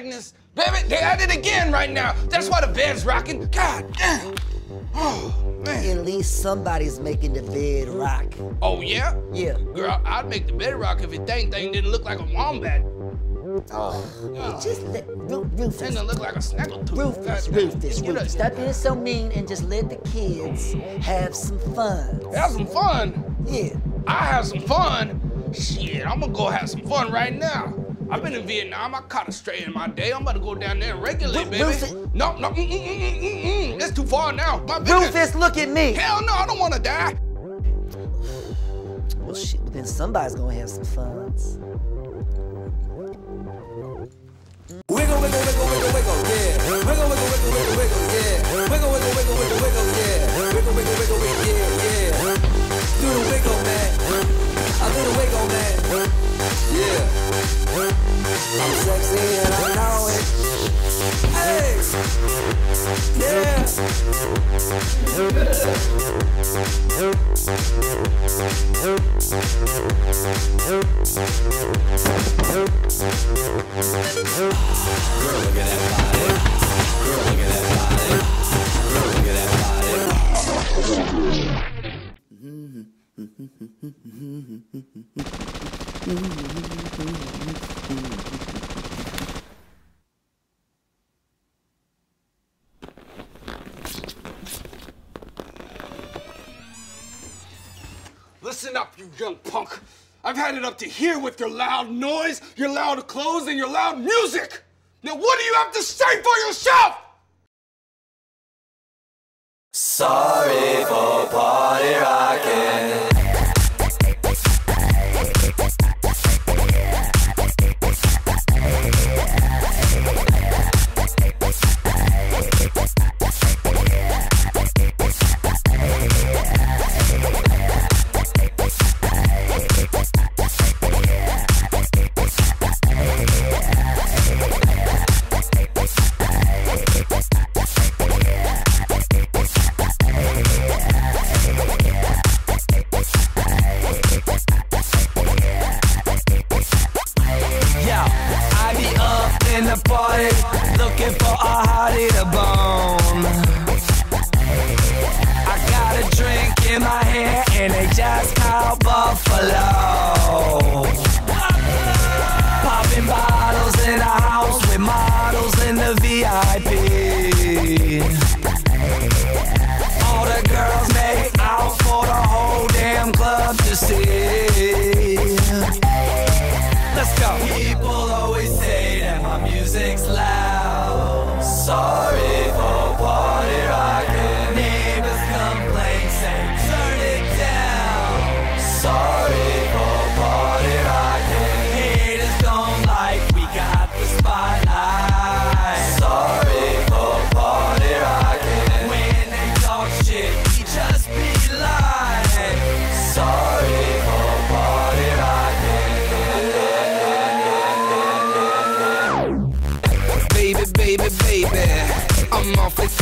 Agnes. Baby, they at it again right now. That's why the bed's rocking. God damn. Oh, man. At least somebody's making the bed rock. Oh, yeah? Yeah. Girl, I'd make the bed rock if it dang thing didn't look like a wombat. Oh, just let Ru- Rufus. Didn't look like a snaggletooth. Rufus, God damn. Rufus, Get. Rufus. Stop being so mean and just let the kids have some fun. Have some fun. Yeah. I have some fun. Shit, I'm gonna go have some fun right now. I've been in Vietnam. I caught a stray in my day. I'm about to go down there and regulate, Ru- baby. Rufus- No, no, mm, mm, mm, mm, mm, mm. That's too far now. My business. Rufus, look at me. Hell no, I don't want to die. Well, shit, but then somebody's gonna have some fun. Wiggle, wiggle, wiggle, wiggle, wiggle, yeah. Wiggle, wiggle, wiggle, wiggle, wiggle, yeah. Wiggle, wiggle, wiggle, wiggle, wiggle, Listen up, you young punk. I've had it up to here with your loud noise, your loud clothes, and your loud music. Now, what do you have to say for yourself? Sorry in the party, looking for a hottie to bone. I got a drink in my hand, and they just called Buffalo. Popping bottles in a house with models in the VIP. All the girls make out for the whole damn club to see. Let's go. People always say that my music's loud. Sorry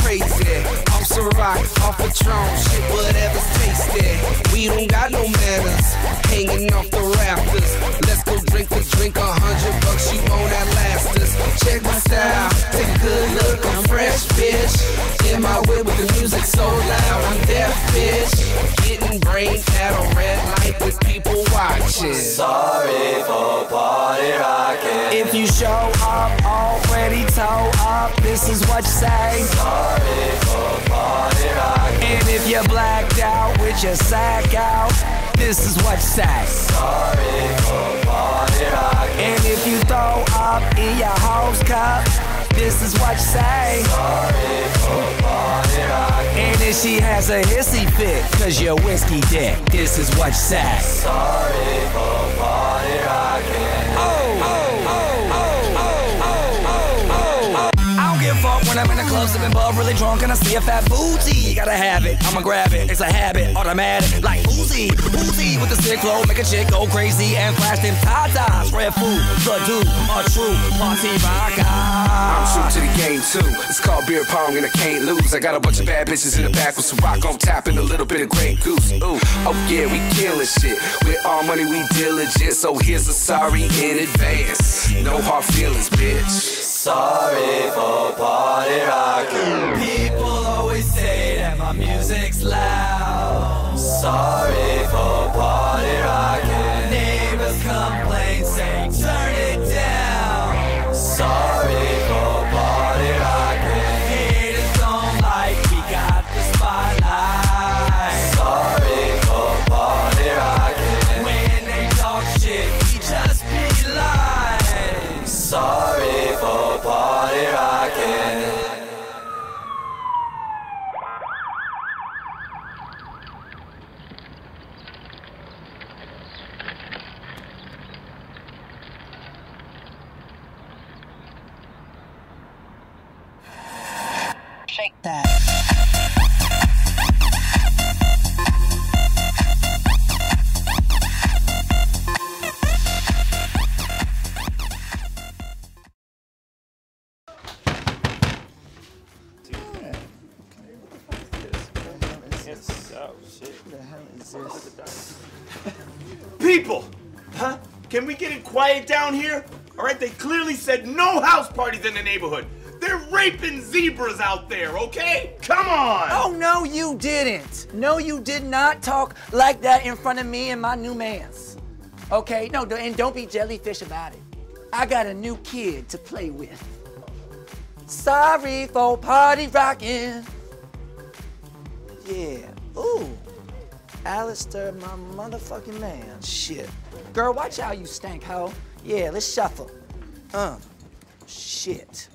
crazy. Off some rock, off Patron, shit, whatever's tasty. We don't got no manners, hanging off the rafters. Let's go drink the drink, a hundred bucks, you won't outlast us. Check my style, take a good look, I'm fresh, bitch. In my whip with the music so loud, I'm deaf, bitch. Getting brain at watching. Sorry for party rocking. If you show up already toe up, this is what you say. Sorry for party rocking. And if you're blacked out with your sack out, this is what you say. Sorry for party rocking. And if you throw up in your house cup, this is what you say. Sorry for party rocking. And if she has a hissy fit, cause you're whiskey dick, this is what you say. Sorry for rocking. Oh, when I'm in the club, sipping bub, really drunk, and I see a fat booty. Gotta have it, I'ma grab it. It's a habit, automatic, like Uzi, Uzi with the sick flow, make a chick go crazy and flash them tatas. Redfoo, the dude, a true party rocker. I'm true to the game too. It's called beer pong and I can't lose. I got a bunch of bad bitches in the back with some rock on tap and a little bit of Grey Goose. Ooh, oh yeah, we killing shit. With all money, we diligent. So here's a sorry in advance. No hard feelings, bitch. Shake that. People! Huh? Can we get it quiet down here? All right, they clearly said no house parties in the neighborhood. They're raping zebras out there, okay? Come on! Oh, no, you didn't. No, you did not talk like that in front of me and my new mans. Okay? No, and don't be jellyfish about it. I got a new kid to play with. Sorry for party rocking. Yeah. Ooh. Alistair, my motherfucking man. Shit. Girl, watch out, you stank hoe. Yeah, let's shuffle. Uh. Shit.